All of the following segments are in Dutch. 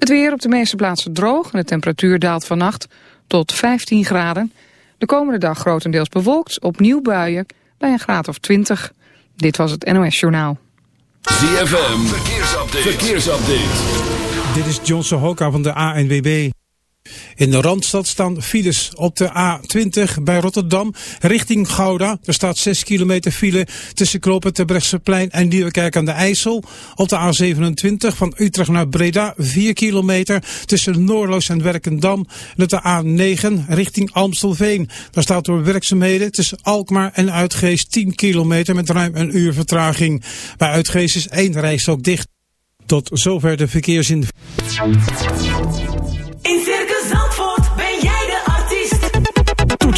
Het weer op de meeste plaatsen droog en de temperatuur daalt vannacht tot 15 graden. De komende dag grotendeels bewolkt, opnieuw buien bij een graad of 20. Dit was het NOS Journaal. ZFM, verkeersupdate. verkeersupdate. Dit is Johnson Hoka van de ANWB. In de Randstad staan files op de A20 bij Rotterdam richting Gouda. Er staat 6 kilometer file tussen Knopen Terbrechtseplein en Nieuwekerk aan de IJssel. Op de A27 van Utrecht naar Breda 4 kilometer tussen Noorloos en Werkendam. En op de A9 richting Amstelveen. Daar staat door werkzaamheden tussen Alkmaar en Uitgeest 10 kilometer met ruim een uur vertraging. Bij Uitgeest is één rijstok dicht. Tot zover de verkeersin.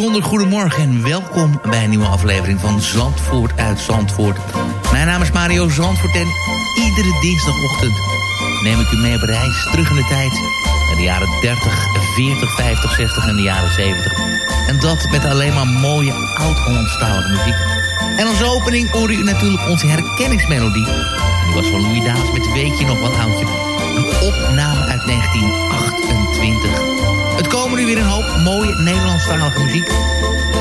Bijzonder goedemorgen en welkom bij een nieuwe aflevering van Zandvoort uit Zandvoort. Mijn naam is Mario Zandvoort en iedere dinsdagochtend neem ik u mee op reis terug in de tijd. Naar de jaren 30, 40, 50, 60 en de jaren 70. En dat met alleen maar mooie oud-Hollandstalige muziek. En als opening hoorde u natuurlijk onze herkenningsmelodie. En die was van Louis Daas met Weet je nog wel oudje. Een opname uit 1928. Het komen nu weer een hoop mooie Nederlandstalige muziek.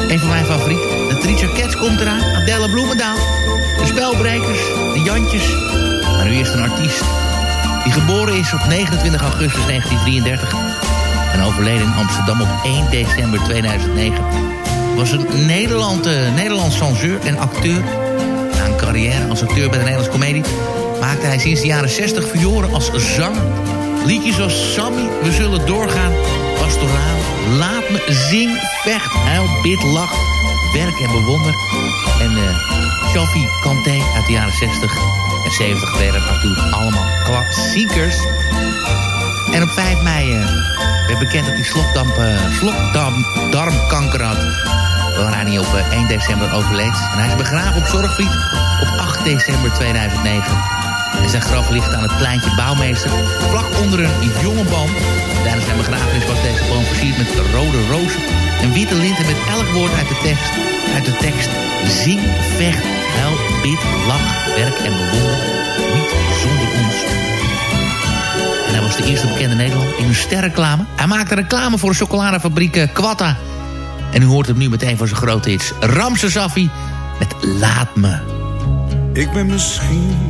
Een van mijn favorieten, de Tricia Cats komt eraan. Adelle Bloemendaal. De Spelbrekers, de Jantjes. Maar nu eerst een artiest. Die geboren is op 29 augustus 1933. En overleden in Amsterdam op 1 december 2009. Was een Nederland, Nederlands changeur en acteur. Na een carrière als acteur bij de Nederlandse Comedie... maakte hij sinds de jaren 60 fioren als zanger. Liedjes zoals Sammy, We Zullen Doorgaan, Pastoraal, Laat Me, Zing, Vecht, Huil, Bid, Lach, Werk en Bewonder. En eh Shafi Kanté uit de jaren 60 en 70 werden natuurlijk allemaal klassiekers. En op 5 mei eh, werd bekend dat hij slokdamp, eh, slokdarm, darmkanker had. Waaraan hij op eh, 1 december overleed. En hij is begraven op Zorgvliet op 8 december 2009. En zijn graf ligt aan het pleintje Bouwmeester, vlak onder een jonge boom. Tijdens zijn begrafenis was deze boom versierd met rode rozen en witte linten met elk woord uit de tekst. Uit de tekst Zing, vecht, huil, bid, lach, werk en bewonder. Niet zonder ons. En hij was de eerste bekende Nederlander in een sterreclame. Hij maakte reclame voor de chocoladefabriek eh, Quatta. En u hoort hem nu met een van zijn grote hits. Ramse Safi met Laat Me. Ik ben misschien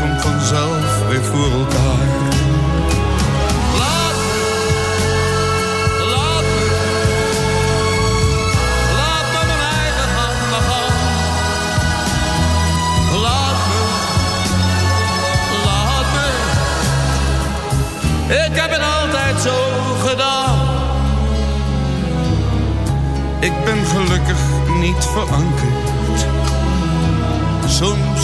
komt vanzelf weer voor elkaar. Ik heb het altijd zo gedaan. Ik ben gelukkig niet verankerd. Soms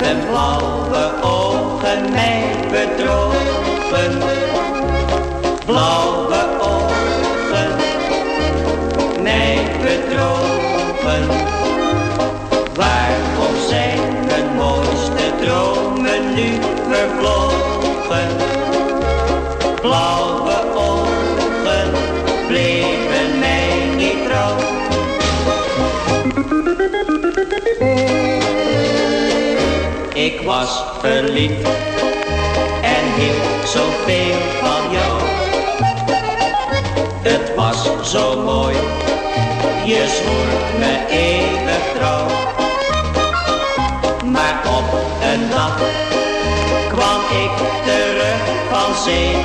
Hebben blauwe was verliefd en hield zoveel van jou. Het was zo mooi, je zwoer me eeuwig trouw. Maar op een dag kwam ik terug van zee.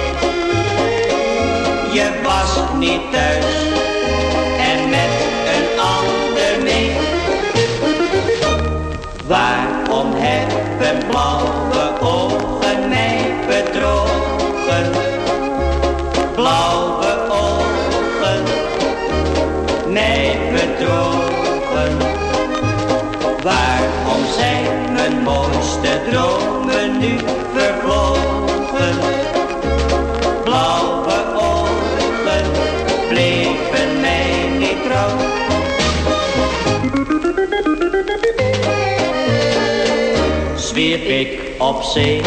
Je was niet thuis nu vervlogen? Blauwe ogen bleven mij niet trouw. Zwierf ik op zee,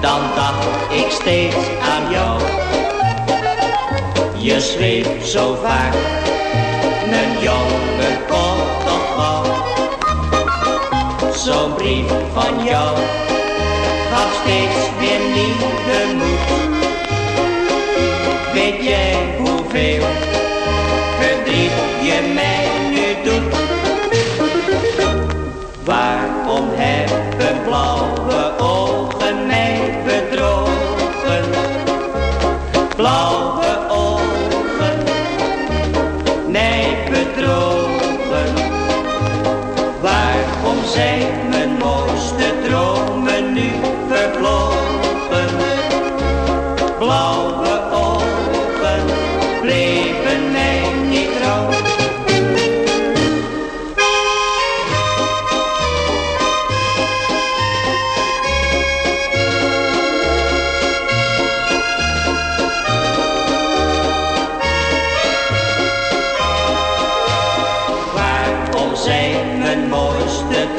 dan dacht ik steeds aan jou. Je schreef zo vaak, mijn jongen komt toch. Zo'n brief van jou gaf steeds weer nieuwe moed. Weet jij hoeveel verdriet je mij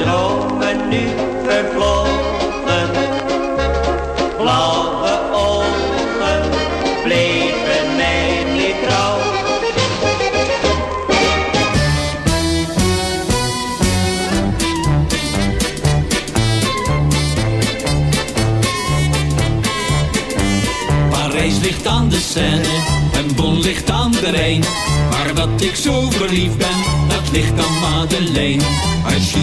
dromen nu vervlogen? Blauwe ogen bleven mij niet trouw. Parijs ligt aan de Seine en Bon ligt aan de Rijn. Maar dat ik zo verliefd ben, dat ligt aan Madeleine. China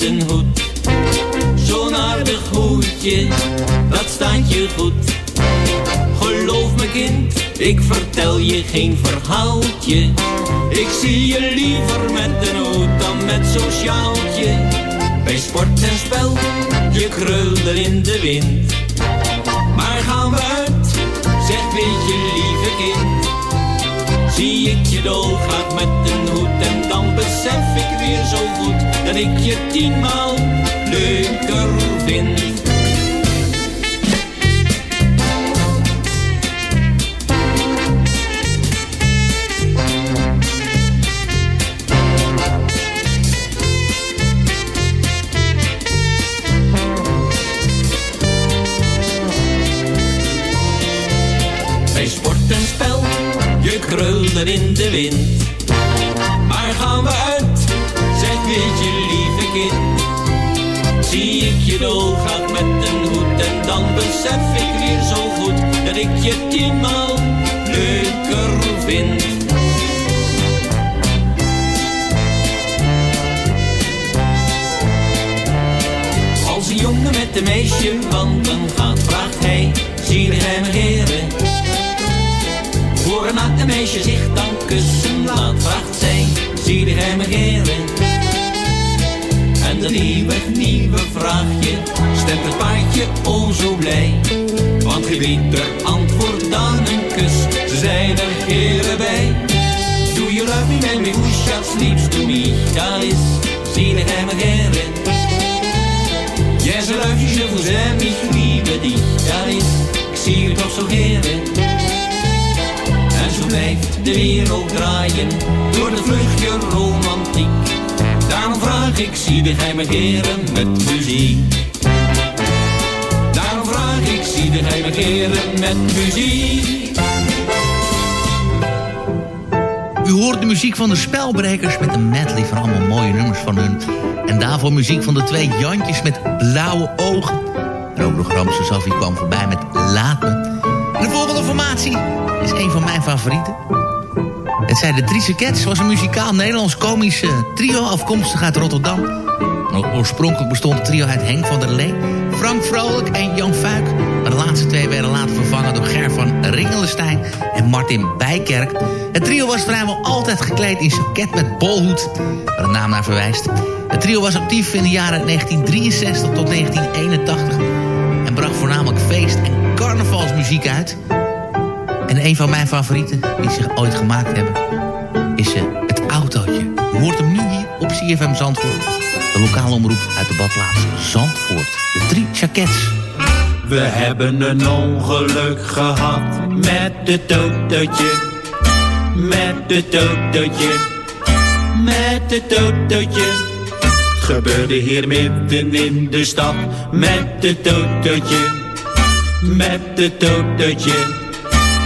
met een. Zo'n aardig hoedje, dat staat je goed. Geloof me kind, ik vertel je geen verhaaltje. Ik zie je liever met een hoed dan met zo'n sjaaltje. Bij sport en spel, je krulde in de wind. Maar gaan we uit, zeg weet je lieve kind. Zie ik je dolgraag met een hoed en dan besef ik weer zo goed dat ik je tienmaal leuker vind. Bij sport spel, je krulde in de wind. Maar gaan we uit, zeg weet je lieve kind. Zie ik je dolgraag met een hoed en dan besef ik weer zo goed dat ik je tienmaal leuker vind. Als een jongen met een meisje wandelen gaat, vraagt hij, zie de geheime heren. Voor een meisje zich dan kussen laat, vraagt zij, zie de geheime heren. Dat nieuwe, nieuwe vraagje stemt het paardje o zo blij. Want geen beter antwoord dan een kus, ze zijn er heren bij. Do you love me, baby, who shall sleeps to is, zie de geheime heren. Yes, I love you, je vous aime, ich liebe dich. Dat is, ik zie u toch zo heren. Blijft de wereld draaien door de vluchtje romantiek. Daarom vraag ik, zie de geheime heren met muziek. Daarom vraag ik, zie de geheime heren met muziek. U hoort de muziek van de Spelbrekers met een medley van allemaal mooie nummers van hun. En daarvoor muziek van de twee Jantjes met blauwe ogen. En ook nog Ramse kwam voorbij met Laat me. En de volgende formatie is een van mijn favorieten. Het zijn de Cats, was een muzikaal Nederlands-komisch eh, trio afkomstig uit Rotterdam. Oorspronkelijk bestond het trio uit Henk van der Lee, Frank Vrolijk en Jan Fuik. Maar de laatste twee werden later vervangen door Ger van Ringelenstein en Martin Bijkerk. Het trio was vrijwel altijd gekleed in soket met bolhoed, waar de naam naar verwijst. Het trio was actief in de jaren 1963 tot 1981 en bracht voornamelijk feest- en carnavalsmuziek uit. En een van mijn favorieten die ze ooit gemaakt hebben... is eh, het autootje. Je hoort hem nu hier op CFM Zandvoort. De lokale omroep uit de badplaats Zandvoort. De drie jackets. We hebben een ongeluk gehad met het autootje. Met het autootje. Met het autootje. Gebeurde hier midden in de stad. Met het autootje. Met het autootje.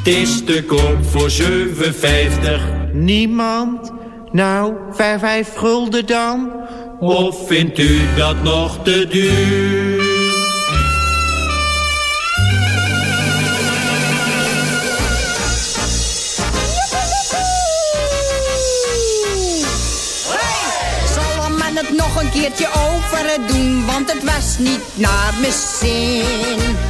Het is te koop voor 7,50. Niemand? Nou, vijf, vijf gulden dan? Of vindt u dat nog te duur? Het nog een keertje over doen, want het was niet naar mijn zin.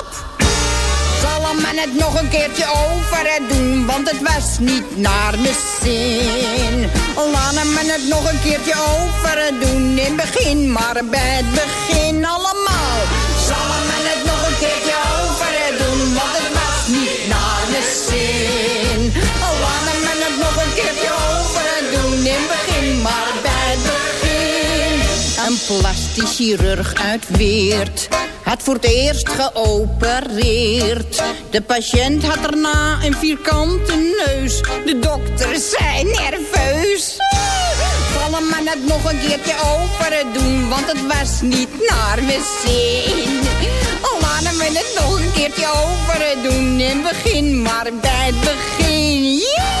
Men het nog een keertje over doen, want het was niet naar mijn zin. Laat men het nog een keertje over doen, in begin maar bij het begin allemaal. Zal men het nog een keertje over doen, want het was niet naar mijn zin. Laat men het nog een keertje over doen, in begin maar bij het begin. Een plastisch chirurg uit Weert had voor het eerst geopereerd. De patiënt had daarna een vierkante neus. De dokter zei nerveus. Vallen maar nog een keertje over doen, want het was niet naar mijn zin. Laten we het nog een keertje over doen en begin maar bij het begin.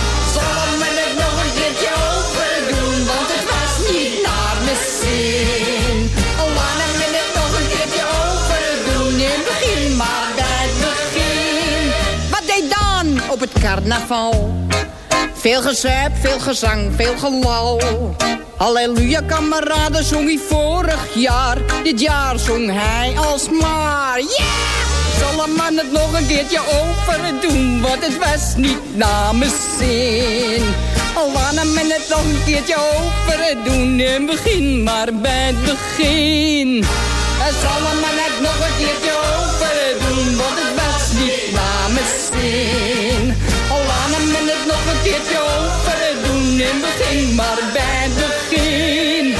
Veel gezuip, veel gezang, veel gelal. Halleluja, kameraden, zong hij vorig jaar. Dit jaar zong hij alsmaar. Zal een man het nog een keertje overdoen, want het was niet mijn zin. Laat hem het nog een keertje overdoen en begin maar bij het begin. Zal een man het nog een keertje overdoen, want het was niet mijn zin. En begin maar bij het begin.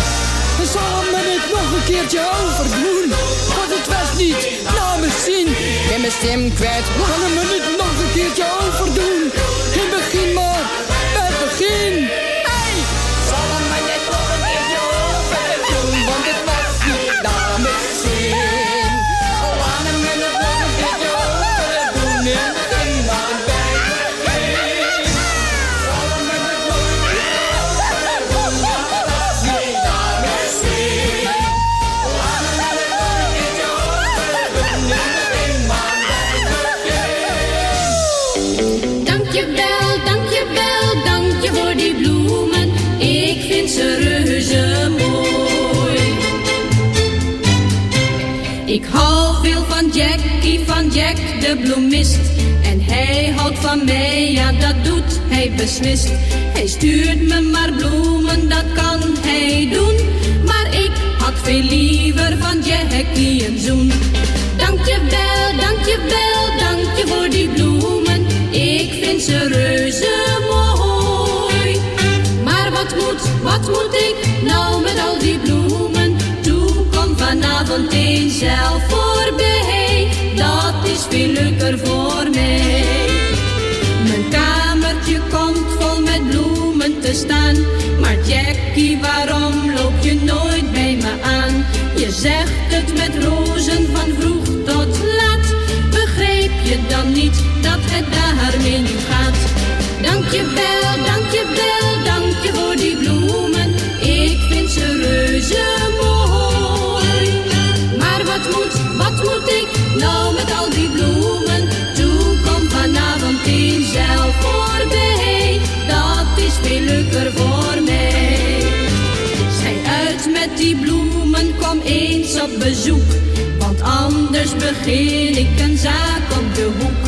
Zal men het nog een keertje overdoen, want het was niet naar mijn zin. Ik ben mijn stem kwijt, laat men het nog een keertje overdoen. Jack de bloemist. En hij houdt van mij, ja dat doet hij beslist. Hij stuurt me maar bloemen, dat kan hij doen. Maar ik had veel liever van Jackie een zoen. Dankjewel, dankjewel, dank je voor die bloemen. Ik vind ze reuze mooi. Maar wat moet, wat moet ik nou met al die bloemen? Toe, kom vanavond eens zelf voorbij. Leuker voor mij. Mijn kamertje komt vol met bloemen te staan. Maar Jackie, waarom loop je nooit bij me aan? Je zegt het met rozen van vroeg tot laat. Begreep je dan niet dat het daarmee nu gaat? Dankjewel, dankjewel, leuker voor mij. Zij uit met die bloemen, kom eens op bezoek. Want anders begin ik een zaak op de hoek.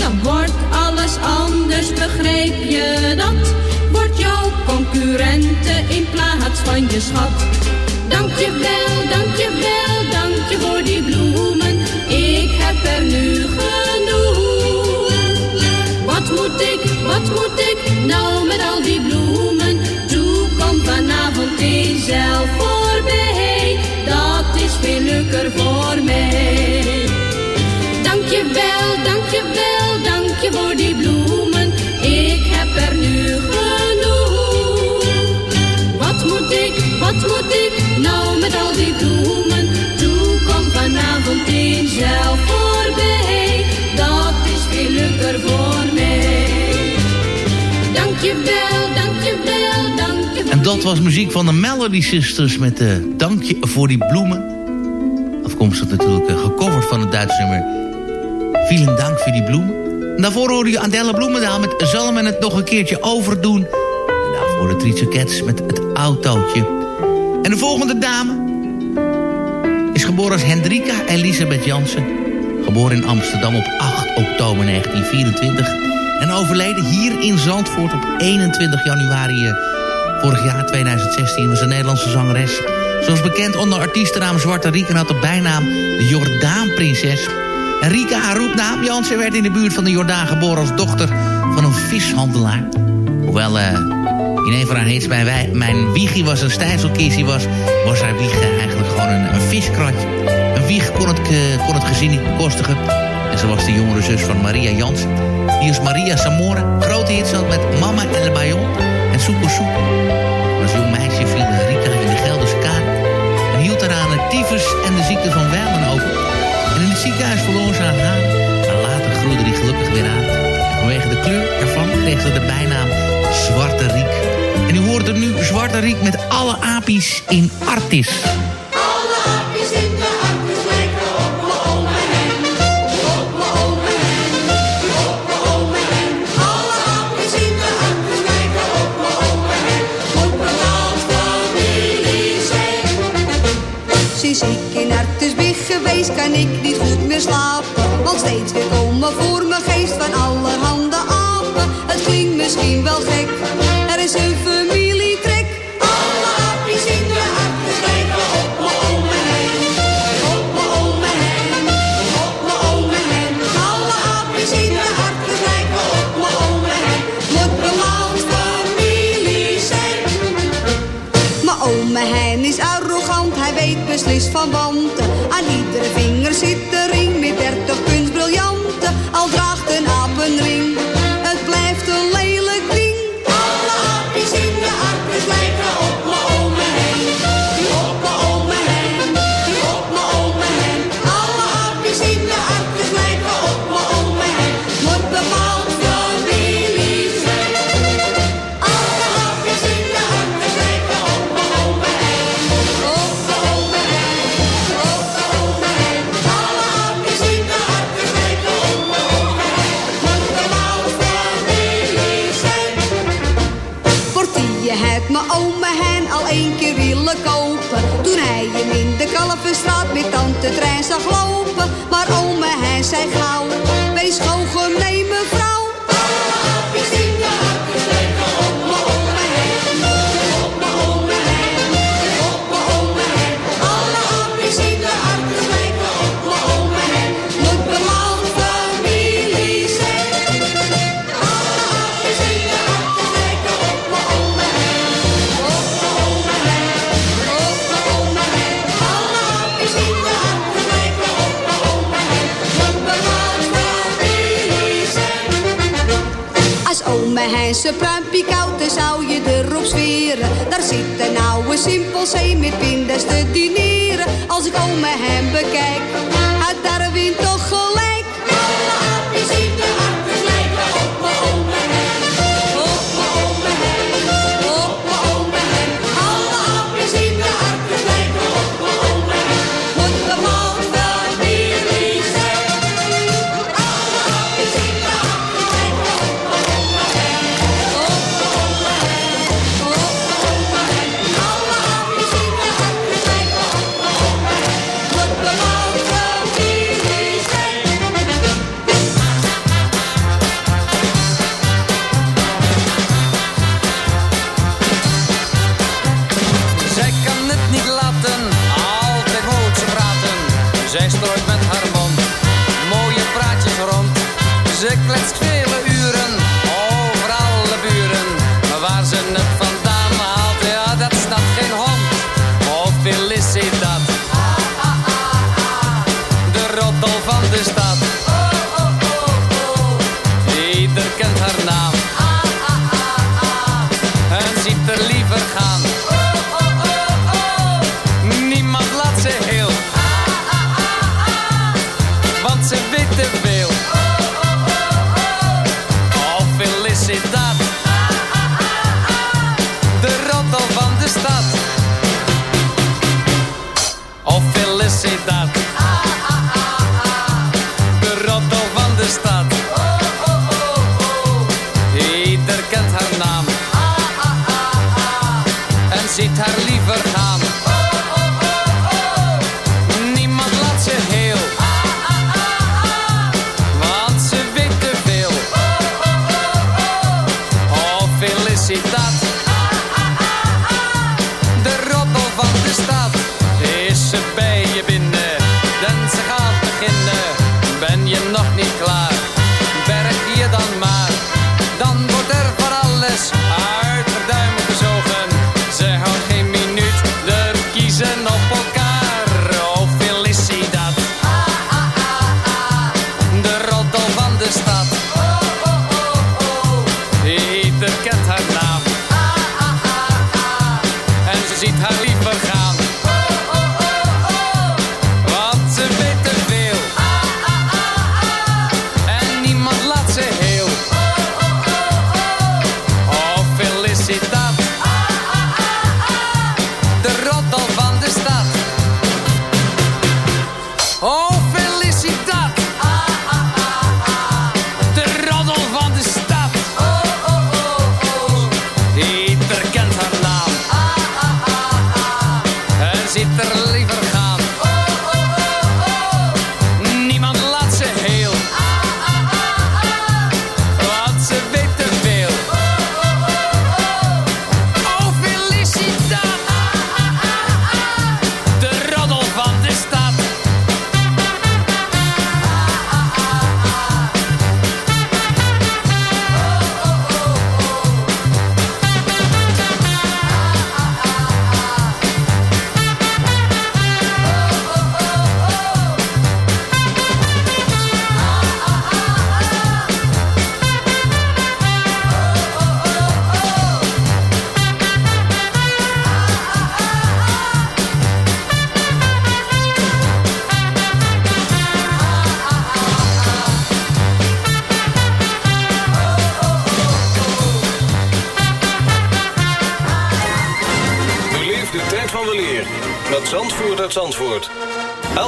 Dan wordt alles anders, begrijp je dat? Wordt jouw concurrente in plaats van je schat. Dank je wel, dank je wel, dank je voor die bloemen. Ik heb er nu zelf. Dat is voor mij. Dank je wel, dank je wel, dank je En dat was muziek van de Melody Sisters met de Dankje voor die bloemen. Afkomstig natuurlijk eh, gecoverd van het Duitse nummer Vielen dank voor die bloemen. En daarvoor hoorde je Adelle Bloemendaal met Zal men het nog een keertje overdoen. En daarvoor de Trietse Cats met het autootje. En de volgende dame geboren als Hendrika Elisabeth Jansen. Geboren in Amsterdam op 8 oktober 1924. En overleden hier in Zandvoort op 21 januari eh, vorig jaar 2016. Was een Nederlandse zangeres. Zoals bekend onder artiestennaam Zwarte Riek en had de bijnaam de Jordaanprinses. En Rika, haar roepnaam, Jansen, werd in de buurt van de Jordaan geboren als dochter van een vishandelaar. Hoewel eh, in een van haar hits bij Mijn wiegie was een stijfselkissie was, was haar wieg eigenlijk gewoon een, viskratje. Een wieg kon het, kon het gezin niet bekostigen. En ze was de jongere zus van Maria Jansen. Die is Maria Samora. Grote hits had met Mama en Le Bayon en Soepo Soep. Als jong meisje viel Rika in de Gelderse Kaan. En hield eraan het tyfus en de ziekte van Wijlen over. En in het ziekenhuis verloor ze haar haar. Maar later groeide die gelukkig weer aan. Vanwege de kleur ervan kreeg ze de bijnaam Zwarte Riek. En u hoort er nu Zwarte Riek met alle apies in Artis. Alle hapjes in de hartjes lijken op. Op. Op hen. Alle hapjes in de hartjes lijken op hen. Moet me land familie zijn. Sinds ik in Artes ben geweest kan ik niet goed meer slapen Want steeds weer komen voor mijn geest van allerhande apen Het klinkt misschien wel gek, koud, dan zou je erop zweren. Daar zit een oude simpelzee met pindas te dineren. Als ik oma hen bekijk, had Darwin toch gelijk Alle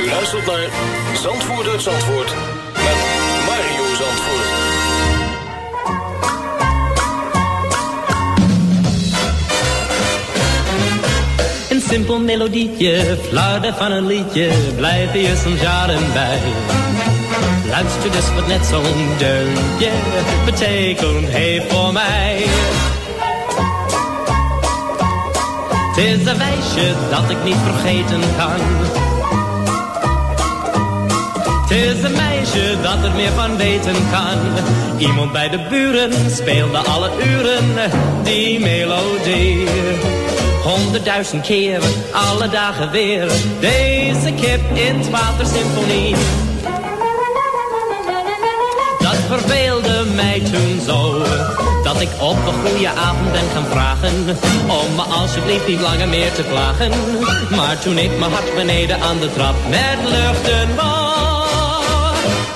U luistert naar Zandvoort uit Zandvoort met Mario Zandvoort. Een simpel melodietje, flarden van een liedje, blijven je soms jaren bij. Luister dus wat net zo'n deuntje betekent heeft voor mij. Het is een wijsje dat ik niet vergeten kan. Het is een meisje dat er meer van weten kan. Iemand bij de buren speelde alle uren die melodie. Honderdduizend keer, alle dagen weer, deze kip in het watersymfonie. Dat verveelde mij toen zo, dat ik op een goede avond ben gaan vragen, om me alsjeblieft niet langer meer te plagen. Maar toen ik mijn hart beneden aan de trap met luchten wou,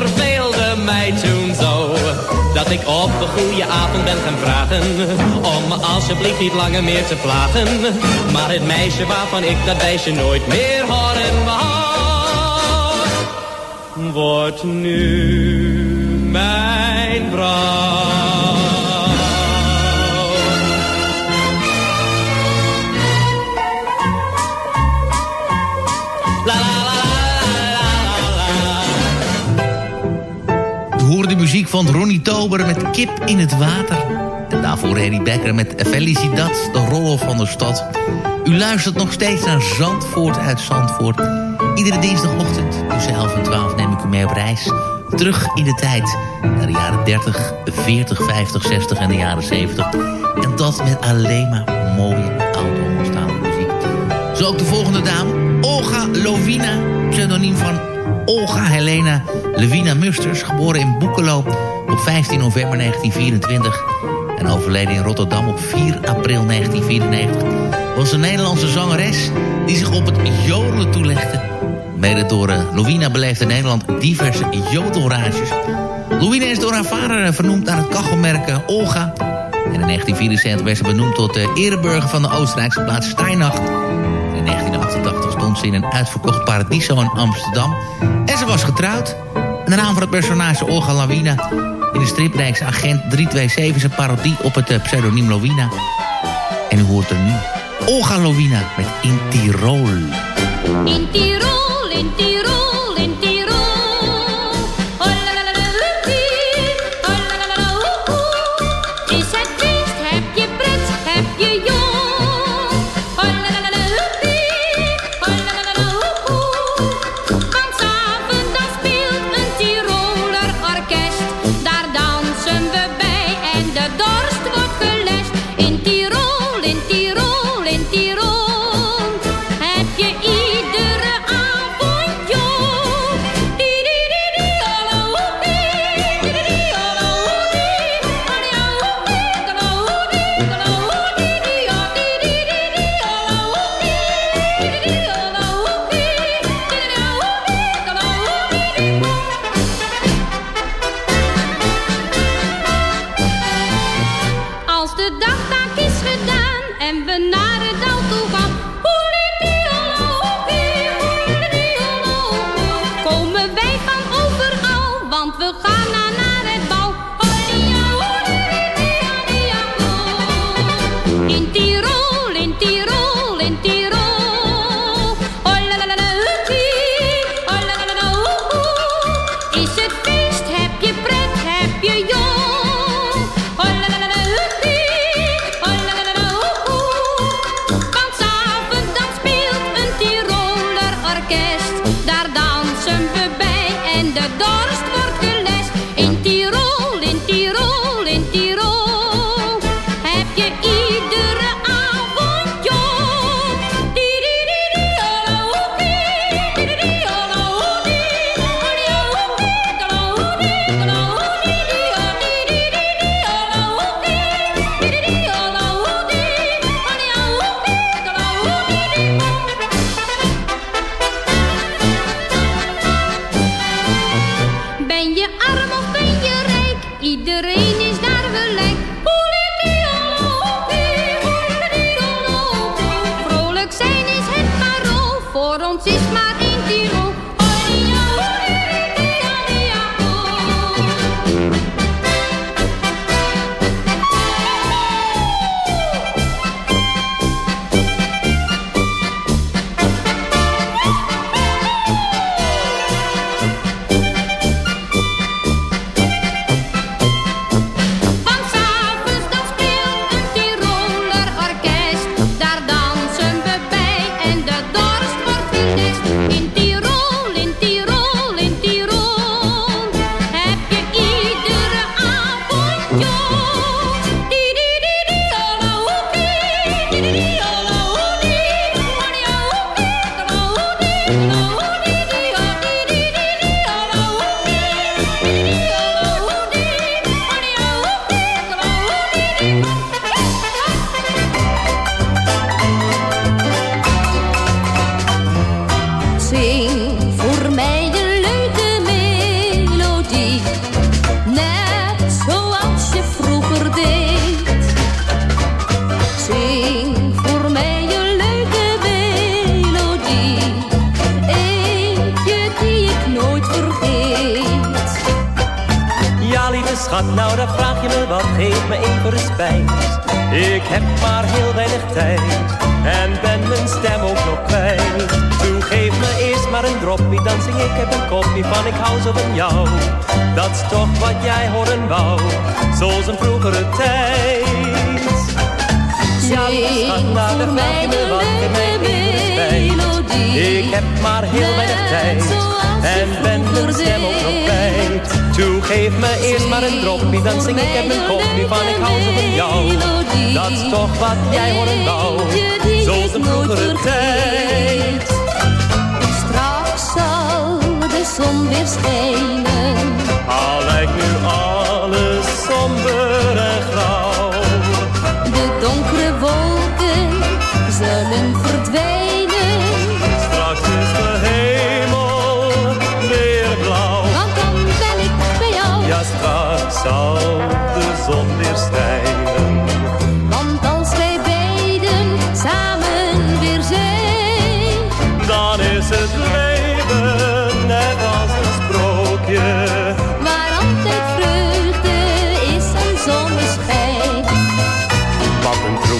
verveelde mij toen zo, dat ik op een goede avond ben gaan vragen, om me alsjeblieft niet langer meer te plagen. Maar het meisje waarvan ik dat meisje nooit meer horen wou, wordt nu mijn vrouw. Muziek van Ronnie Tober met Kip in het Water. En daarvoor Harry Becker met Felicitat, de rol van de stad. U luistert nog steeds naar Zandvoort uit Zandvoort. Iedere dinsdagochtend tussen 11 en 12 neem ik u mee op reis. Terug in de tijd naar de jaren 30, 40, 50, 60 en de jaren 70. En dat met alleen maar mooie oud-Hollandstalige muziek. Zo ook de volgende dame, Olga Lovina, pseudoniem van Olga Helena Levina Musters, geboren in Boekelo op 15 november 1924 en overleden in Rotterdam op 4 april 1994, was een Nederlandse zangeres die zich op het jodelen toelegde. Mede door uh, Lovina beleefde Nederland diverse jodelrages. Lovina is door haar vader eh, vernoemd naar het kachelmerk eh, Olga. En in 1974 werd ze benoemd tot de ereburger van de Oostenrijkse plaats Steinach. In 1988 ze in een uitverkocht paradiso in Amsterdam. En ze was getrouwd. En de naam van het personage Olga Lawina in de stripreeks Agent 327 is een parodie op het eh, pseudoniem Lowina. En u hoort er nu Olga Lowina met In Tirol. In Tirol, in Tirol, gedaan en we wat jij horen wou, zoals een vroegere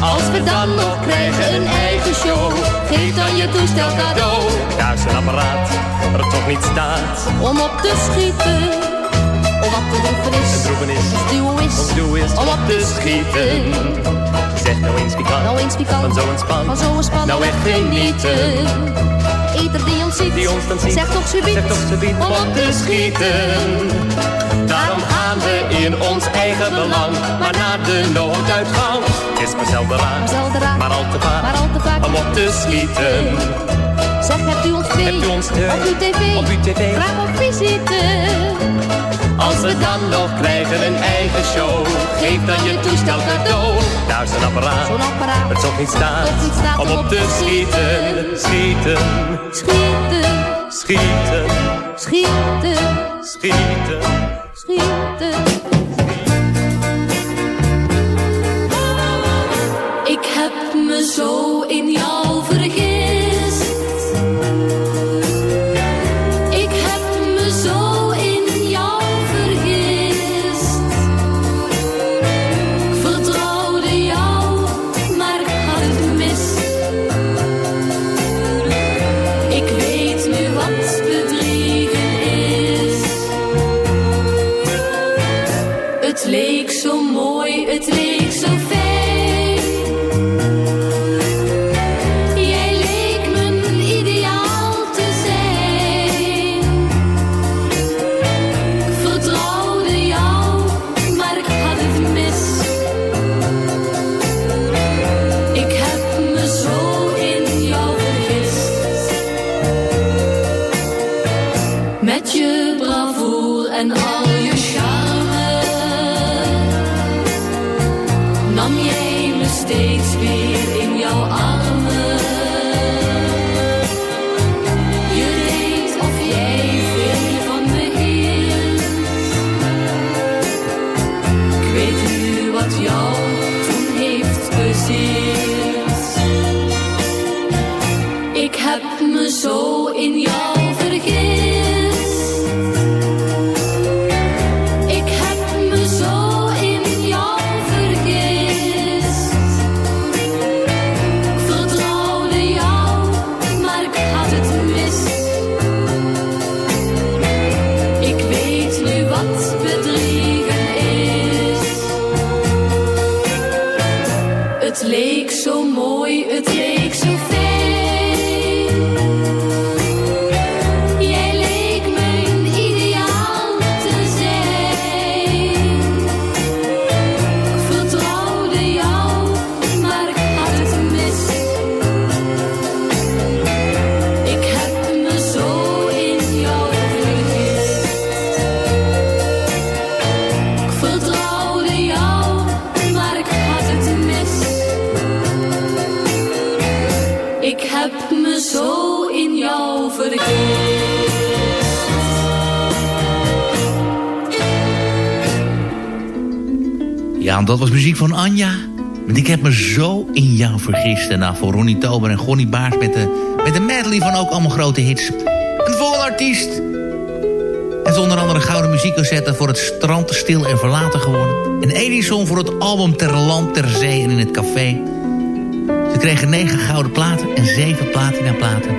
Als we dan nog krijgen een eigen show, geef dan je toestel cadeau. Thuis een apparaat, er toch niet staat. Om op te schieten, of wat te roepen is. Een troeven is, is, is om op te schieten. Zeg nou eens wie kan, Nou eens wie kan, van zo'n span. van zo'n span, Nou echt genieten. Ieder die ons ziet, Die ons dan ziet, zegt toch subiet, zegt toch subiet om op te schieten. Daarom gaan we in ons eigen belang, maar naar de nooduitgang. Is maar zelden raar, maar al te vaak, maar al te vaak. om op te schieten. Zeg, hebt u ons Hebt u ons op uw tv? op uw tv? Graag op visite. Als we dan nog krijgen een eigen show, geef dan je toestel cadeau. Daar is een apparaat, Zo'n apparaat, het toch niet staat om op te schieten. Schieten, Schieten, schieten, schieten, schieten. schieten. Ik heb me zo in jou dat was muziek van Anja. Want ik heb me zo in jou vergist. En nou, voor Ronnie Tober en Gonnie Baars met de, met de medley van ook allemaal grote hits. Een volgende artiest. Het onder andere gouden muziekcassette voor het strand stil en verlaten geworden. Een Edison voor het album Ter Land, Ter Zee en in het Café. Ze kregen negen gouden platen en zeven platina platen.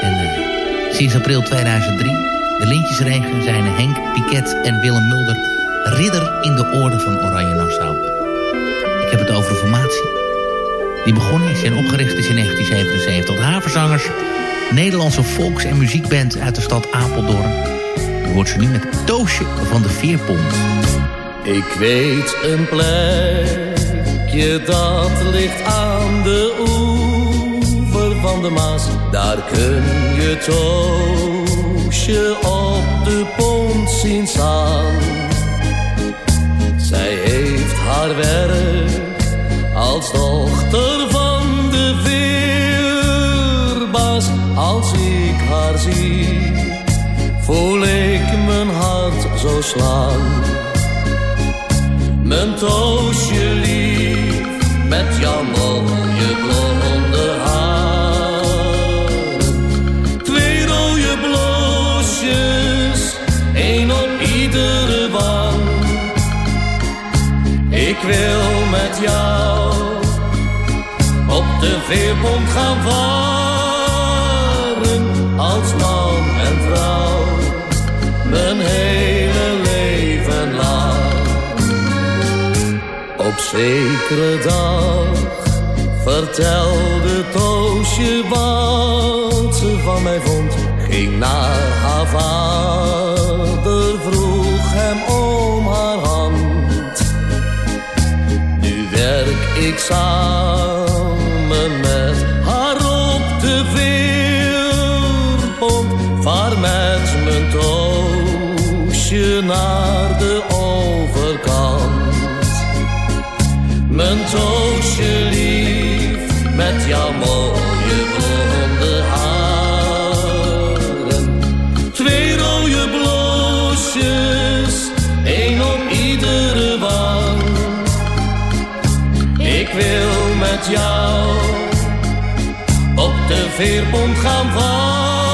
En uh, sinds april 2003, de Lintjesregen, zijn Henk Piquet en Willem Mulder... ridder in de orde van Oranje Nassau. Ik heb het over de formatie. Die begonnen is en opgericht is in 1977 tot haverzangers... Nederlandse volks- en muziekband uit de stad Apeldoorn. Je hoort ze nu met Toosje van de Veerpont. Ik weet een plekje dat ligt aan de oever van de Maas. Daar kun je Toosje op de pont zien staan. Als dochter van de veerbaas. Als ik haar zie, voel ik mijn hart zo slaan. Mijn toosje lief, met jouw wil met jou op de veerpont gaan varen. Als man en vrouw, mijn hele leven lang. Op zekere dag vertelde Toosje wat ze van mij vond. Ging naar haar vader, ik samen met haar op de veerpont. Vaar met mijn Toosje naar de overkant. Mijn toosje jou op de veerpont gaan varen.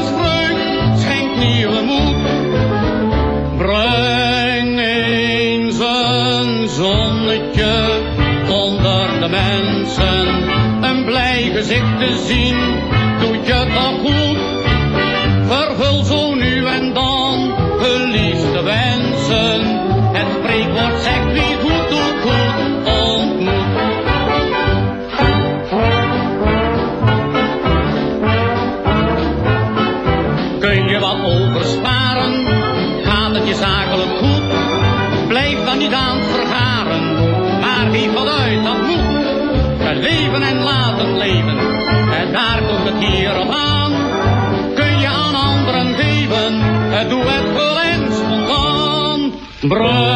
gezicht te zien, doet je toch goed. Bro.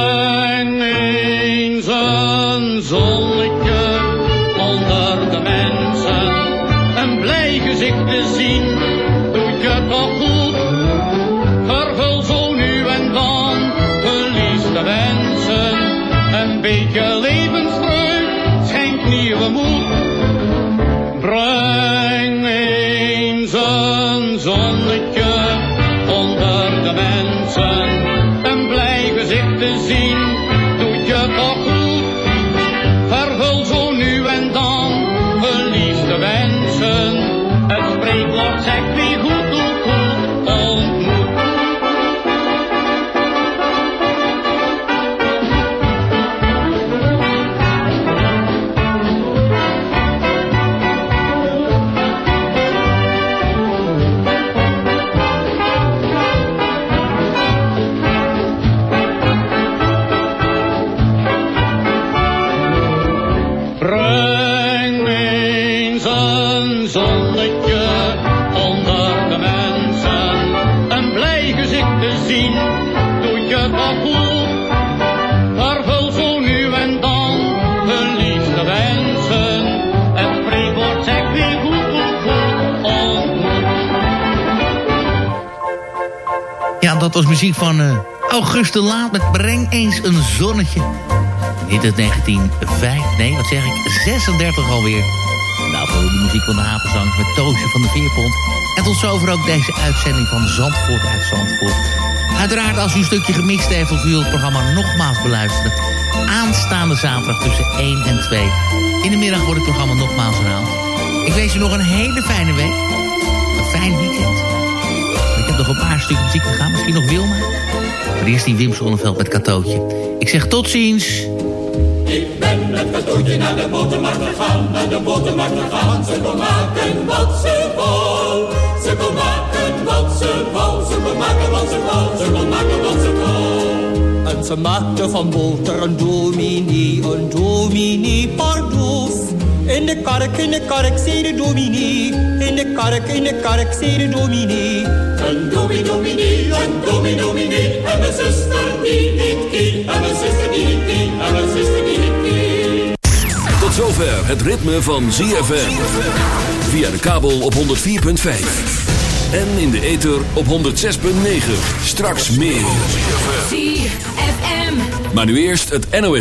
Dat was muziek van eh Auguste Laat met Breng eens een zonnetje. Dit is 1905, nee, wat zeg ik, 36 alweer. Nou, voor de muziek van de Hapenzangers met Toosje van de Veerpont. En tot zover ook deze uitzending van Zandvoort uit Zandvoort. Uiteraard, als u een stukje gemixt heeft, of u het programma nogmaals beluisteren. Aanstaande zaterdag tussen 1 en 2. In de middag wordt het programma nogmaals herhaald. Ik wens u nog een hele fijne week. Een fijn weekend. Heb nog een paar stukjes muziek te gaan, misschien nog Wilma. Maar eerst die Wim Sonneveld met Katootje. Ik zeg tot ziens. Ik ben met katoentje naar de botermarkt gegaan, naar de botermarkt gegaan. Ze kon maken wat ze wou. Ze kon maken wat ze wou. Ze kon maken wat ze wou. Ze kon maken wat ze wou. En ze maakte van boter een dominee, een dominee. In de kark, in de kark, zei de dominee. In de kark, in de kark, zei de dominee. Een dominee, dominee, een dominee, dominee. En mijn zuster die niet kie. En mijn zuster die niet kie. En mijn zuster die niet kie. Tot zover het ritme van ZFM. Via de kabel op 104.5. En in de ether op 106.9. Straks meer. ZFM. Maar nu eerst het NOS.